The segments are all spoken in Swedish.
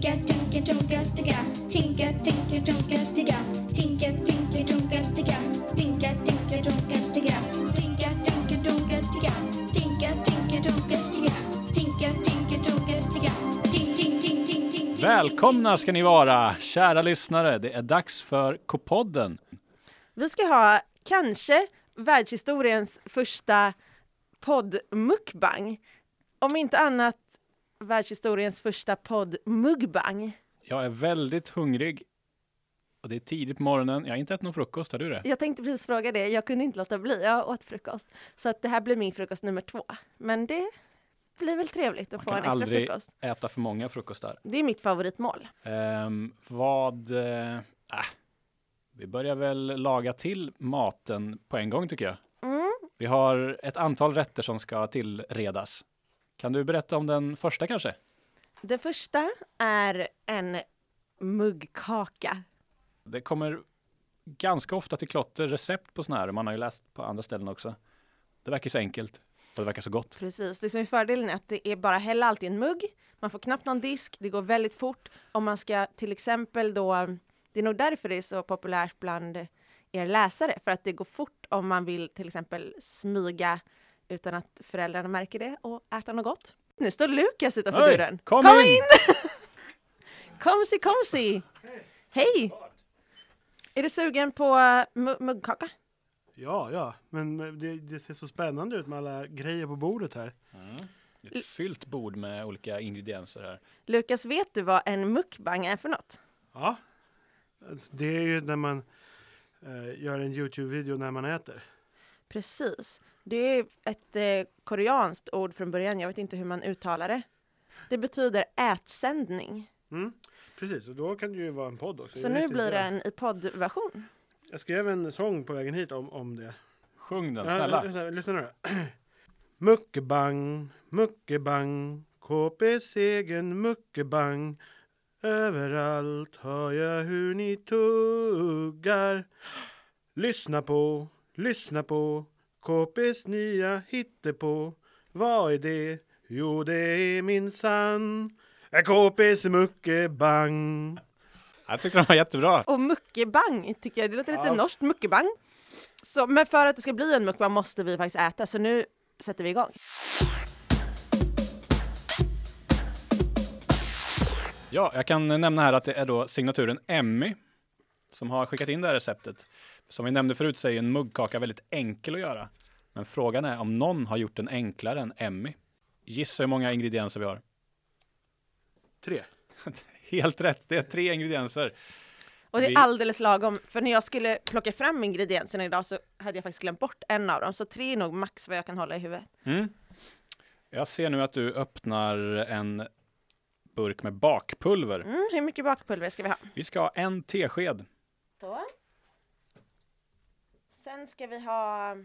Tinka, tinka, tonka, ticka. Tinka, tinka, tonka, ticka. Tinka, tinka, tonka, ticka. Tinka, tinka, tonka, ticka. Tinka, tinka, tonka, ticka. Tinka, tinka, tonka, ticka. Tinka, tinka, tonka, ticka. Tink, tink, tink, tink, tink. Välkomna ska ni vara, kära lyssnare. Det är dags för K-podden. Vi ska ha kanske världshistoriens första podd-mukbang. Om inte annat världshistoriens första podd-muggbang. Jag är väldigt hungrig och det är tidigt på morgonen. Jag har inte ätit någon frukost, har du det? Jag tänkte precis fråga det, jag kunde inte låta bli, jag åt frukost. Så att det här blir min frukost nummer två. Men det blir väl trevligt att få Man en kan extra aldrig frukost. äta för många frukostar. Det är mitt favoritmål. Ehm, vad... Äh, vi börjar väl laga till maten på en gång tycker jag. Mm. Vi har ett antal rätter som ska tillredas. Kan du berätta om den första kanske? Det första är en muggkaka. Det kommer ganska ofta till klotter recept på såna här. Man har ju läst på andra ställen också. Det verkar så enkelt och det verkar så gott. Precis, det som är fördelen är att det är bara hälla allt i en mugg. Man får knappt någon disk, det går väldigt fort. Om man ska till exempel då, det är nog därför det är så populärt bland er läsare, för att det går fort om man vill till exempel smyga utan att föräldrarna märker det och äta något gott. Nu står Lukas utanför Oj, dörren. kom kom in! in! komsi, komsi! Hej! Är du sugen på mu- muggkaka? Ja, ja, men det, det ser så spännande ut med alla grejer på bordet här. Är ett fyllt bord med olika ingredienser här. Lukas, vet du vad en mukbang är för något? Ja, alltså, det är ju när man eh, gör en Youtube-video när man äter. Precis. Det är ett eh, koreanskt ord från början. Jag vet inte hur man uttalar det. Det betyder ätsändning. Mm, precis, och då kan det ju vara en podd också. Så Jag nu blir det en i poddversion. Jag skrev en sång på vägen hit om, om det. Sjung den, snälla. lyssna, lyssna nu då. Muckebang, muckebang, KPs egen muckebang. Överallt hör jag hur ni tuggar. Lyssna på, lyssna på KPs nya hittepå. Vad är det? Jo, det är minsann KPs muckebang. Jag tyckte den var jättebra. Och muckebang tycker jag, det låter lite Ja. norskt, muckebang. Så, men för att det ska bli en mukbang måste vi faktiskt äta, så nu sätter vi igång. Ja, jag kan nämna här att det är då signaturen Emmy som har skickat in det här receptet. Som vi nämnde förut så är ju en muggkaka väldigt enkel att göra. Men frågan är om någon har gjort den enklare än Emmy. Gissa hur många ingredienser vi har. Tre. Helt rätt, det är tre ingredienser. Och det är alldeles lagom, för när jag skulle plocka fram ingredienserna idag så hade jag faktiskt glömt bort en av dem, så tre är nog max vad jag kan hålla i huvudet. Mm. Jag ser nu att du öppnar en burk med bakpulver. Mm, hur mycket bakpulver ska vi ha? Vi ska ha en tesked. Så. Sen ska vi ha,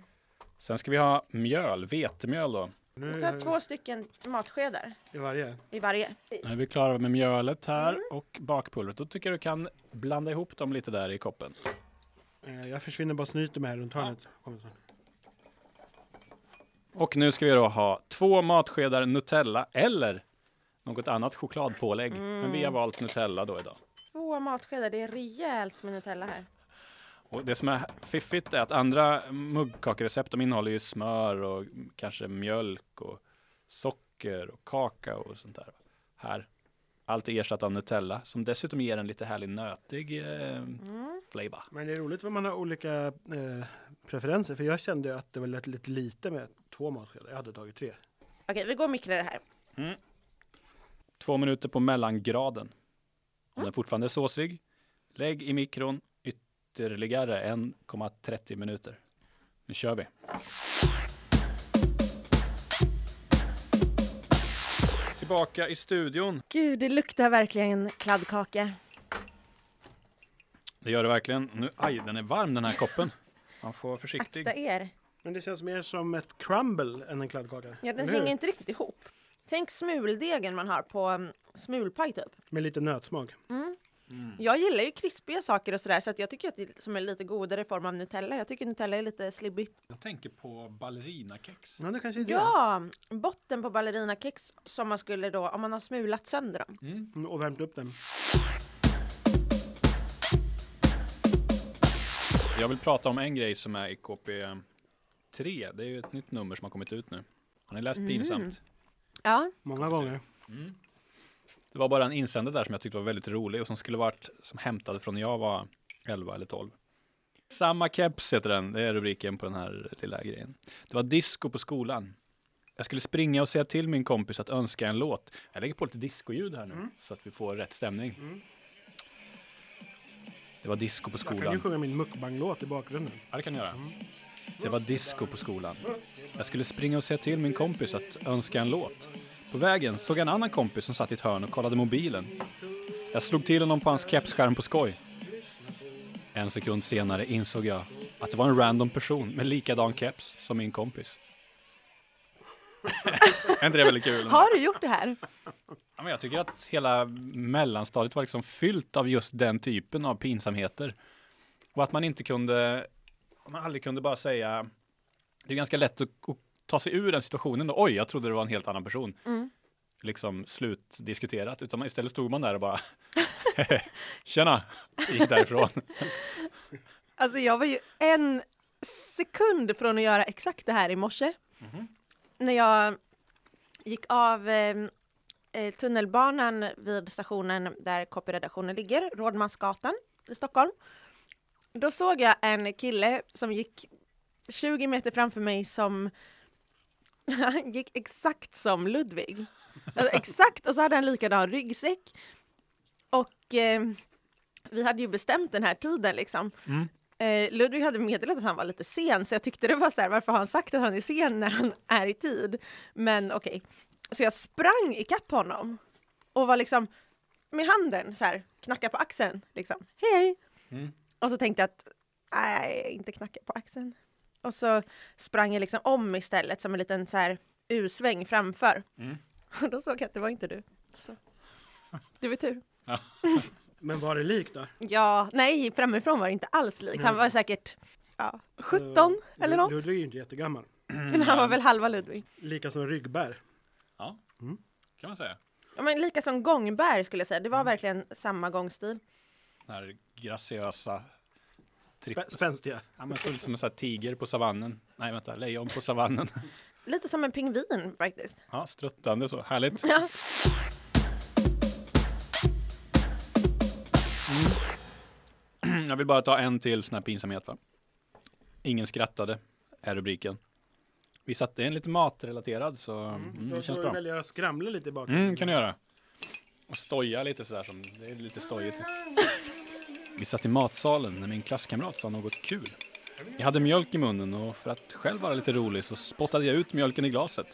Sen ska vi ha mjöl, vetemjöl då. Nu vi tar två stycken matskedar i varje. i varje. Nu är vi klara med mjölet här och bakpulvret. Då tycker jag du kan blanda ihop dem lite där i koppen. Eh, Jag försvinner bara snyter med här runt hörnet. Och nu ska vi då ha två matskedar Nutella eller något annat chokladpålägg. Men vi har valt Nutella då idag. Två matskedar, det är rejält med Nutella här. Och det som är fiffigt är att andra muggkakerecept de innehåller ju smör och kanske mjölk och socker och kakao och sånt där. Här, allt är ersatt av Nutella som dessutom ger en lite härlig nötig eh, Mm. flavor. Men det är roligt vad man har olika eh, preferenser. För jag kände att det var lite, lite lite med två matskedar. Jag hade tagit tre. Okej, vi går och det här. Två minuter på mellangraden. Om den fortfarande är såsig, lägg i mikron ytterligare 1,30 minuter. Nu kör vi. Tillbaka i studion. Gud, det luktar verkligen kladdkaka. Det gör det verkligen. Nu, aj, den är varm den här koppen. Man får vara försiktig. Akta er. Men det känns mer som ett crumble än en kladdkaka. Ja, den hänger inte riktigt ihop. Tänk smuldegen man har på um, smulpaj typ. Med lite nötsmak. Mm. Jag gillar ju krispiga saker och sådär så att jag tycker att det är som en lite godare form av Nutella. Jag tycker Nutella är lite slibbigt. Jag tänker på ballerinakex. Ja, det kanske är det. Ja, botten på ballerinakex som man skulle då, om man har smulat sönder dem. Mm, Och värmt upp den. Jag vill prata om en grej som är i KP3. Det är ju ett nytt nummer som har kommit ut nu. Har ni läst Mm. Pinsamt? Ja, Många gånger. Det var bara en insändare där som jag tyckte var väldigt rolig och som skulle varit som hämtad från när jag var 11 eller 12. Samma keps heter den, det är rubriken på den här lilla grejen. Det var disco på skolan. Jag skulle springa och säga till min kompis att önska en låt. Jag lägger på lite discoljud här nu så att vi får rätt stämning. Det var disco på Jag kan ju skolan. sjunga min mukbang-låt i bakgrunden. Ja, det kan jag göra. Det var disco på skolan. Jag skulle springa och säga till min kompis att önska en låt. På vägen såg jag en annan kompis som satt i ett hörn och kollade mobilen. Jag slog till honom på hans kepsskärm på skoj. En sekund senare insåg jag att det var en random person med likadan keps som min kompis. är inte det väldigt kul? har du gjort det här? Ja, men jag tycker att hela mellanstadiet var liksom fyllt av just den typen av pinsamheter. Och att man inte kunde, man aldrig kunde bara säga, det är ganska lätt att, att ta sig ur den situationen. Då. Oj, jag trodde det var en helt annan person. Mm. Liksom slutdiskuterat, utan man, istället stod man där och bara, tjena, gick därifrån. Alltså jag var ju en sekund från att göra exakt det här i morse. När jag gick av eh, eh, tunnelbanan vid stationen där KP-redaktionen ligger, Rådmansgatan i Stockholm. Då såg jag en kille som gick 20 meter framför mig som han gick exakt som Ludvig. Alltså, exakt, och så hade han likadan ryggsäck. Och eh, vi hade ju bestämt den här tiden liksom. Mm. Eh, Ludvig hade meddelat att han var lite sen, så jag tyckte det var så här, varför har han sagt att han är sen när han är i tid? Men okej. Så jag sprang ikapp honom och var liksom med handen så här, knacka på axeln, liksom. Hej, hej! Mm. Och så tänkte jag att, nej, inte knacka på axeln. Och så sprang jag liksom om istället som en liten så här U-sväng framför. Mm. Och då såg jag att det var inte du. Så. Det var tur. Men var det lik då? Ja, nej, framifrån var det inte alls lik. Han var säkert ja, 17 Eh, eller något. Ludvig är ju inte jättegammal. Han var väl halva Ludvig. Lika som Ryggbär. Ja, Mm. kan man säga. Ja, men lika som Gångberg skulle jag säga. Det var verkligen samma gångstil. Den här graciösa tripp. Spänstiga. Ja, men så lite som en sån här tiger på savannen. Nej, vänta, lejon på savannen. Lite som en pingvin faktiskt. Ja, struttande så. Härligt. Ja. Jag vill bara ta en till sån här pinsamhet va. Ingen skrattade, är rubriken. Vi satte en lite matrelaterad så mm, Då det känns får du bra. välja att skramla lite i bakgrunden. Mm, kan du göra. Och stoja lite sådär som, det är lite stojigt. Vi satt i matsalen när min klasskamrat sa något kul. Jag hade mjölk i munnen och för att själv vara lite rolig så spottade jag ut mjölken i glaset.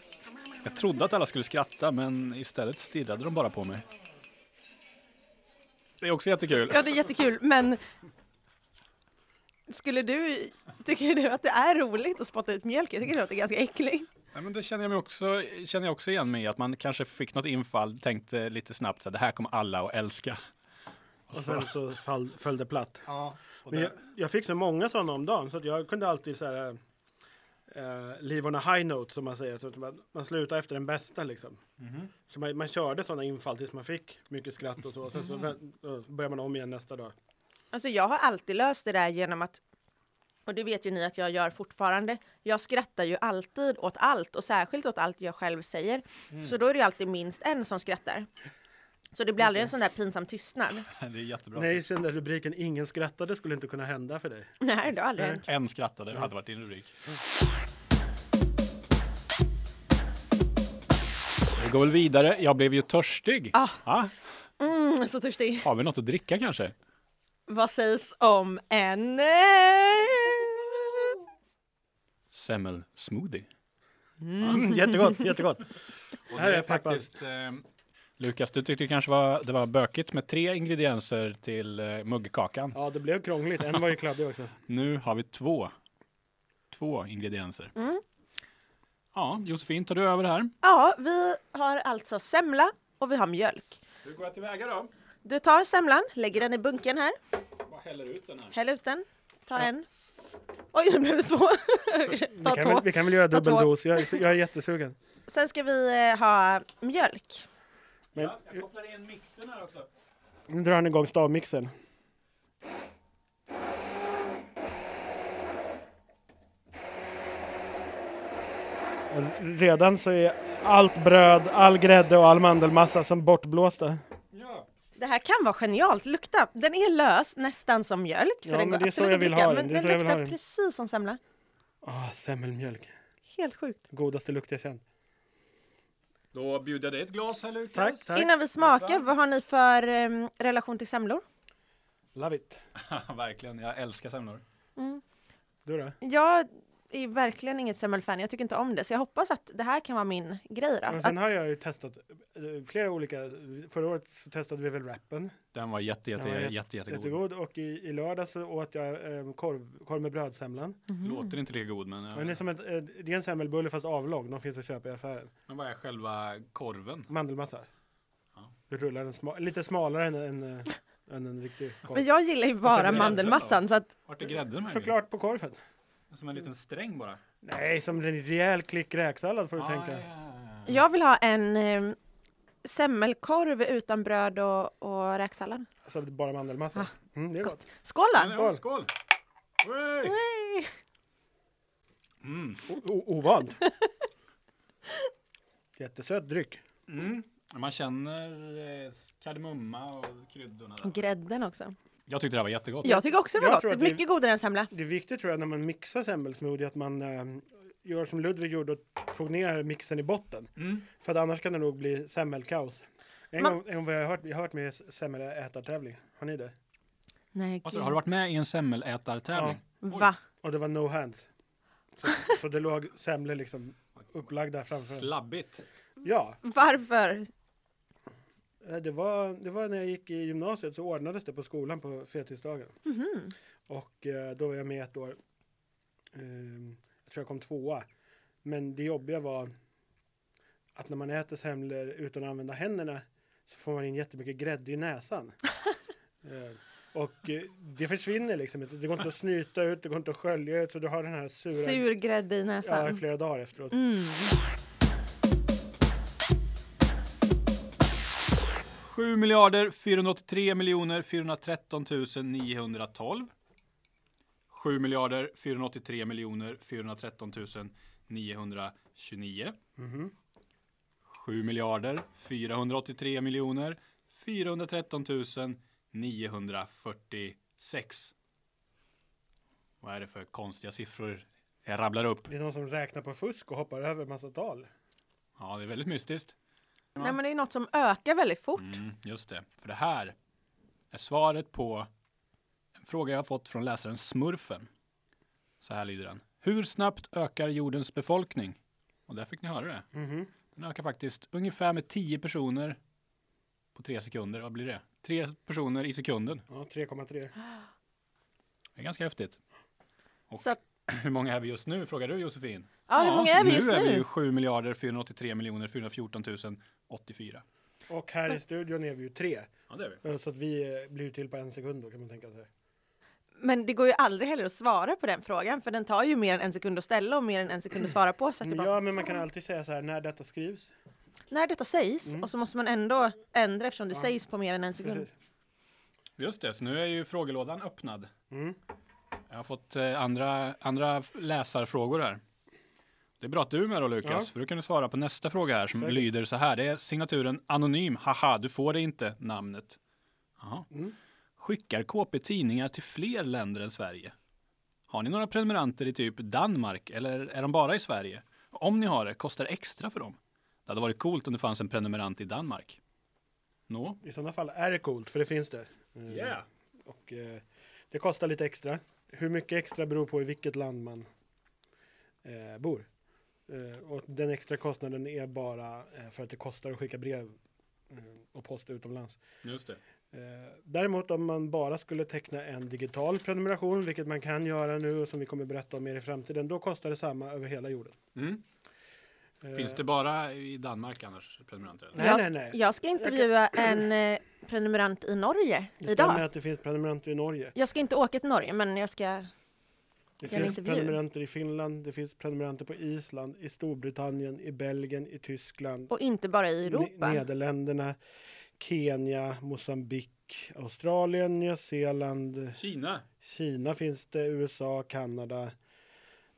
Jag trodde att alla skulle skratta men istället stirrade de bara på mig. Det är också jättekul. ja, det är jättekul, men skulle du, tycker du att det är roligt att spotta ut mjölk? Jag tycker det låter ganska äckligt. Ja, men det känner jag mig också, känner jag också igen mig i, att man kanske fick något infall, tänkte lite snabbt så här, det här kommer alla att älska. Och sen så fall, föll det platt. Ja, Men jag, jag fick så många sådana om dagen så att jag kunde alltid så här uh, leave on a high note som man säger. Så att man, man slutar efter den bästa liksom. Mhm. Så man, man körde sådana infall tills man fick mycket skratt och så. Och sen så vä- då börjar man om igen nästa dag. Alltså jag har alltid löst det där genom att, och det vet ju ni att jag gör fortfarande, jag skrattar ju alltid åt allt och särskilt åt allt jag själv säger. Så då är det alltid minst en som skrattar. Så det blir aldrig en sån där pinsam tystnad. det är jättebra. Nej, sen där rubriken ingen skrattade skulle inte kunna hända för dig. Nej, det har aldrig hänt. En skrattade, hade varit din rubrik. Vi går väl vidare. Jag blev ju törstig. Ah. Ja, Mm, så törstig. har vi något att dricka kanske? Vad sägs om en... eh, Semmelsmoothie. Mm, jättegott, jättegott. Och Här det är är peppar. faktiskt, eh, Lukas, du tyckte kanske var, det var bökigt med tre ingredienser till eh, muggkakan. Ja, det blev krångligt. En var ju kladdig också. Nu har vi två. Två ingredienser. Mm. Ja, Josefin, tar du över här? Ja, vi har alltså semla och vi har mjölk. Hur går jag tillväga då? Du tar semlan, lägger den i bunken här, Bara häller ut den här. häll ut den, ta en. Oj, nu blev det två. Vi ta kan, väl, två. vi kan väl göra Ta två. dubbeldos. Jag, är- jag är jättesugen. Sen ska vi eh, ha mjölk. Men Ja, jag kopplar in mixen här också. nu drar han igång stavmixen. Och Redan så är allt bröd, all grädde och all mandelmassa som bortblåsta. Ja. Det här kan vara genialt. Lukta, den är lös, nästan som mjölk. Så Ja, den men går det är så jag vill dricka, ha den. Men den luktar precis som semla. Ah, semmelmjölk. Helt sjukt. Godaste lukt jag känt. Då bjuder jag dig ett glas här Lukas. Tack, tack. Innan vi smakar, vad har ni för em, relation till semlor? Love it. Verkligen, jag älskar semlor. Du då? Jag är verkligen inget semmelfan, jag tycker inte om det. Så jag hoppas att det här kan vara min grej då. Men Att, sen har jag ju testat eh, flera olika. Förra året så testade vi väl rappen. Den var jätte, jätte, Den var jätte, jätte- jätte, jättegod. Jättegod. Och i, i lördag så åt jag eh, korv, korv med brödsemlan. Mhm. Låter inte lika god men, Men det, är som ett, eh, det är en semmelbulle fast avlång. De finns att köpa i affären. men vad är själva korven? Mandelmassa. Ja. Du rullar den sma- lite smalare än, än, eh, än en riktig korv. Men jag gillar ju bara mandelmassan så att Vart är grädden? Såklart på korven. Som en liten sträng bara. Nej, som en rejäl klick räksallad får du Ah, tänka. ja, ja, ja. jag vill ha en em, semmelkorv utan bröd och, och räksallad. Alltså bara mandelmassa. Mm, det är gott. Skål Men, då! skål! Wey! Nej. Mm. Ovant. Jättesöt dryck. Mm. Man känner eh, kardemumma och kryddorna. Där. Grädden också. Jag tyckte det här var jättegott. Jag tycker också det var Jag tror gott. att det- Mycket godare än semla. Det är viktigt tror jag när man mixar semmelsmoothie att man eh, gör som Ludvig gjorde och tog ner mixen i botten. Mm. För att annars kan det nog bli semmelkaos. En Man- gång, en gång har jag hört, jag har hört med semmelätartävling. Har ni det? Nej, Alltså, har du varit med i en semmelätartävling? Va? Och det var no hands. Så, så det låg semlor liksom upplagda framför. Slabbigt. Ja, Varför? Eh, det var, det var när jag gick i gymnasiet så ordnades det på skolan på fettisdagen. Mhm. Och eh, då var jag med ett år. Ehm, jag tror jag kom tvåa. Men det jobbiga var att när man äter semlor utan att använda händerna så får man in jättemycket grädde i näsan. Eh, och eh, det försvinner liksom inte. Det går inte att snyta ut, det går inte att skölja ut så du har den här sura Sur grädde i ja, i näsan. flera dagar efteråt. Mm. 7 miljarder 483 miljoner 413 912. 7 miljarder 483 miljoner 413 929. Mhm. 7 miljarder 483 miljoner 413 946. Vad är det för konstiga siffror jag rabblar upp? Det är någon som räknar på fusk och hoppar över massa tal. Ja, det är väldigt mystiskt. Nej men det är något som ökar väldigt fort. Mm, just det. För det här är svaret på en fråga jag har fått från läsaren Smurfen. Så här lyder den. Hur snabbt ökar jordens befolkning? Och där fick ni höra det. Mhm. Den ökar faktiskt ungefär med 10 personer på tre sekunder. Vad blir det? Tre personer i sekunden. Ja, 3,3. Det är ganska häftigt. Och Så att, hur många är vi just nu? Frågar du Josefin? ja, hur många är vi just nu? är vi nu? ju 7 miljarder 483 miljoner 414 084. Och här i studion är vi ju tre. Ja, det är vi. Eh, Så att vi eh, blir ju till på en sekund då kan man tänka sig. Men det går ju aldrig heller att svara på den frågan för den tar ju mer än en sekund att ställa och mer än en sekund att svara på. Så att det bara, Ja, men man kan alltid säga så här när detta skrivs. När detta sägs Mm. och så måste man ändå ändra eftersom det Ja. sägs på mer än en sekund. Precis. Just det, så nu är ju frågelådan öppnad. Mm. Jag har fått eh, andra, andra läsarfrågor här. Det är bra att du är med då Lukas, Ja. för då kan du svara på nästa fråga här som Säkert. lyder så här. Det är signaturen anonym, haha, du får det inte, namnet. Mm. Skickar KP tidningar till fler länder än Sverige? Har ni några prenumeranter i typ Danmark eller är de bara i Sverige? Om ni har det, kostar det extra för dem? Det hade varit coolt om det fanns en prenumerant i Danmark. Nå? I sådana fall är det coolt, för det finns det. Eh, Och eh, det kostar lite extra. Hur mycket extra beror på i vilket land man eh, bor. Eh, och den extra kostnaden är bara eh, för att det kostar att skicka brev eh, och post utomlands. Just det. Eh, däremot om man bara skulle teckna en digital prenumeration, vilket man kan göra nu och som vi kommer berätta om mer i framtiden, då kostar det samma över hela jorden. Mm. Eh, Finns det bara i Danmark annars prenumeranter? Nej, jag, nej, nej. jag ska intervjua en eh, prenumerant i Norge Det stämmer idag. att det finns prenumeranter i Norge. Jag ska inte åka till Norge, men jag ska... Det Det finns prenumeranter i Finland, det finns prenumeranter på Island, i Storbritannien, i Belgien, i Tyskland, Och inte bara i Europa. Nederländerna, Kenya, Mosambik, Australien, Nya Zeeland, Kina. Kina finns det, USA, Kanada,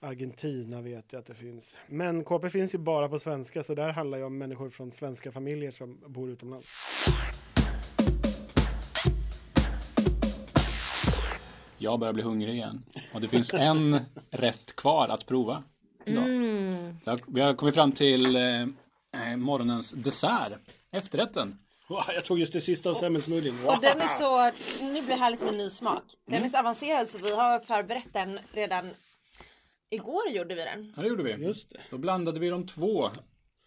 Argentina vet jag att det finns. Men KP finns ju bara på svenska så där handlar ju om människor från svenska familjer som bor utomlands. Jag börjar bli hungrig igen. Och det finns en rätt kvar att prova. Idag. Mm. Vi har- kommit fram till eh, eh, morgonens dessert. Efterrätten. Jag tog just det sista av semmelsmoothien. Och den är så, nu blir det härligt med ny smak. Den Mm. är så avancerad så vi har förberett den redan Igår gjorde vi den. Ja, det gjorde vi. Just det. Då blandade vi de två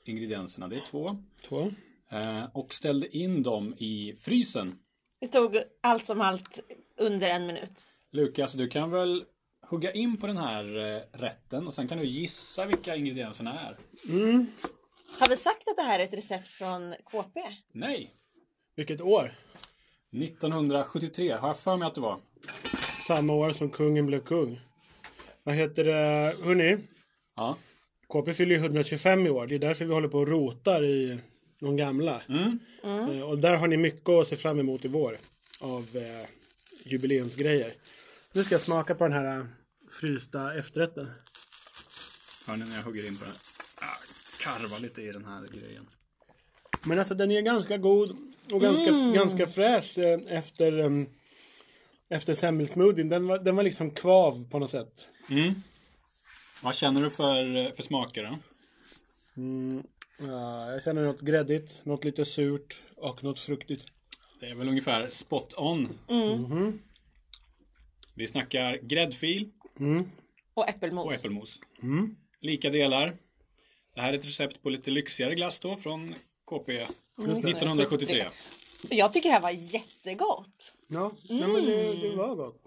ingredienserna. Det är två. Två. Eh, och ställde in dem i frysen. Det tog allt som allt under en minut. Lukas, du kan väl hugga in på den här eh, rätten och sen kan du gissa vilka ingredienserna är. Har vi sagt att det här är ett recept från KP? Nej. Vilket år? 1973 har jag för mig att det var. Samma år som kungen blev kung. Vad heter det? Hörni, Ja. KP fyller ju 125 i år. Det är därför vi håller på och rotar i de gamla. Mm. Eh, Och där har ni mycket att se fram emot i vår. Av eh, jubileumsgrejer. Nu ska jag smaka på den här eh, frysta efterrätten. Hör ni när jag hugger in på den? Ah, karva lite i den här grejen. Men alltså den är ganska god och ganska, ganska fräsch eh, efter, um, efter semmelsmoothien. Den var, den var liksom kvav på något sätt. Mm. Vad känner du för, för smaker då? Mm, ja, jag känner något gräddigt, något lite surt och något fruktigt. Det är väl ungefär spot on. Mhm. Vi snackar gräddfil Mm. Och äppelmos. och äppelmos. Mm. Lika delar. Det här är ett recept på lite lyxigare glass då från KP 1973. Jag tycker det här var jättegott. Ja, nej, men det, det var gott.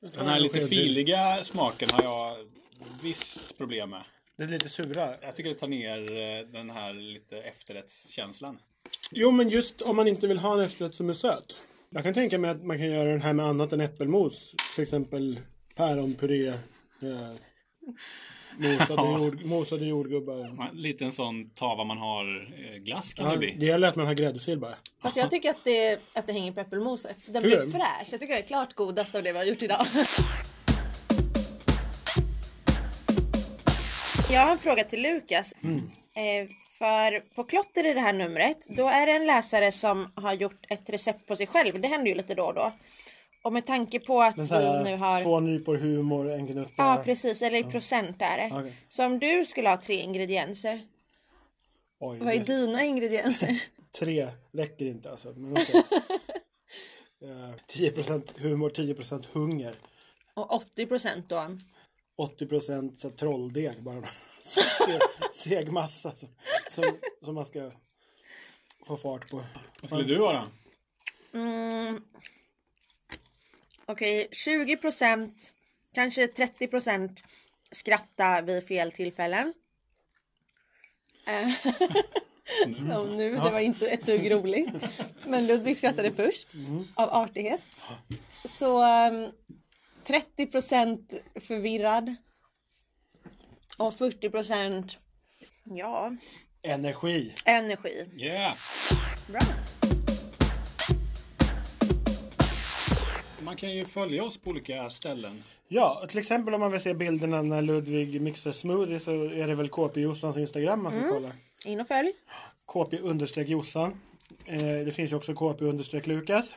Den här lite filiga smaken har jag visst problem med. Det är lite sura. Jag tycker det tar ner eh, den här lite efterrättskänslan. Jo, men just om man inte vill ha en efterrätt som är söt. Jag kan tänka mig att man kan göra den här med annat än äppelmos. Till exempel päronpuré. Eh, mosade, Ja. jord, mosade jordgubbar. Man- Lite en sån ta vad man har eh, glass kan Ja, det bli. det gäller att man har gräddfil bara. Fast jag tycker att det, att det hänger på äppelmoset. Den Tycker blir fräsch. Jag tycker det är klart godast av det vi har gjort idag. Jag har en fråga till Lukas. Eh, för på Klotter i det här numret, då är det en läsare som har gjort ett recept på sig själv. Det händer ju lite då och då. Och med tanke på att Men så vi här, nu har... Två nypor humor, en gnutta. Ja, precis. Eller i procent är det. Okej. Så om du skulle ha tre ingredienser, Oj, vad är det- dina ingredienser? Tre räcker inte alltså. Men okej. Eh, 10% humor, 10% hunger. Och 80 procent då? 80% så här trolldeg bara. Se, seg massa som, som, som man ska få fart på. Vad skulle du vara? Mm. Okej, 20 procent, kanske 30 procent skratta vid fel tillfällen. Eh, Som nu, det var inte ett dugg roligt. Men Ludvig skrattade först av artighet. Så ehm, 30 procent förvirrad. Och 40 procent, ja, Energi. energi. Yeah! Bra. Man kan ju följa oss på olika ställen. Ja, till exempel om man vill se bilderna när Ludvig mixar smoothie så är det väl KP Jossans Instagram man ska kolla. In och följ. KP understreck Jossan. Eh, det finns ju också KP understreck Lukas.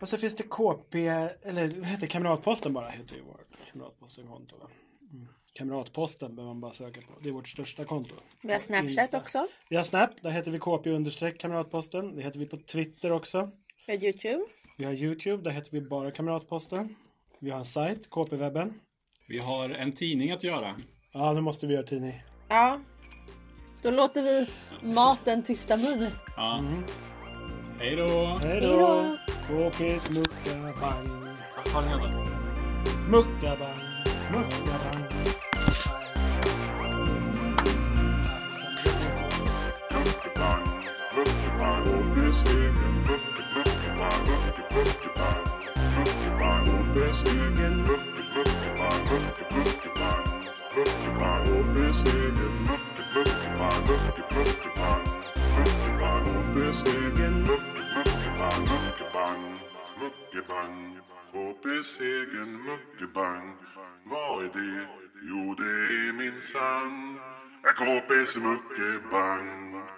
Och så finns det KP, eller vad heter? Kamratposten bara heter ju vårt Kamratposten-konto. va? Mm. Kamratposten behöver man bara söka på. Det är vårt största konto. Vi har Snapchat Insta. också. Vi har Snap, där heter vi KP understreck Kamratposten. Det heter vi på Twitter också. Vi har Youtube. Vi har Youtube, där heter vi bara Kamratposten. Vi har en sajt, KP-webben. Vi har en tidning att göra. Ja, nu måste vi göra tidning. Ja. Då låter vi maten tysta mun. Ja. Hej då! Hej då! KPs muckabang. Muckabang, muckabang. Muckebang. KP-stegen, muckebang. Vad är det? Jo, det är minsann en KPs muckebang.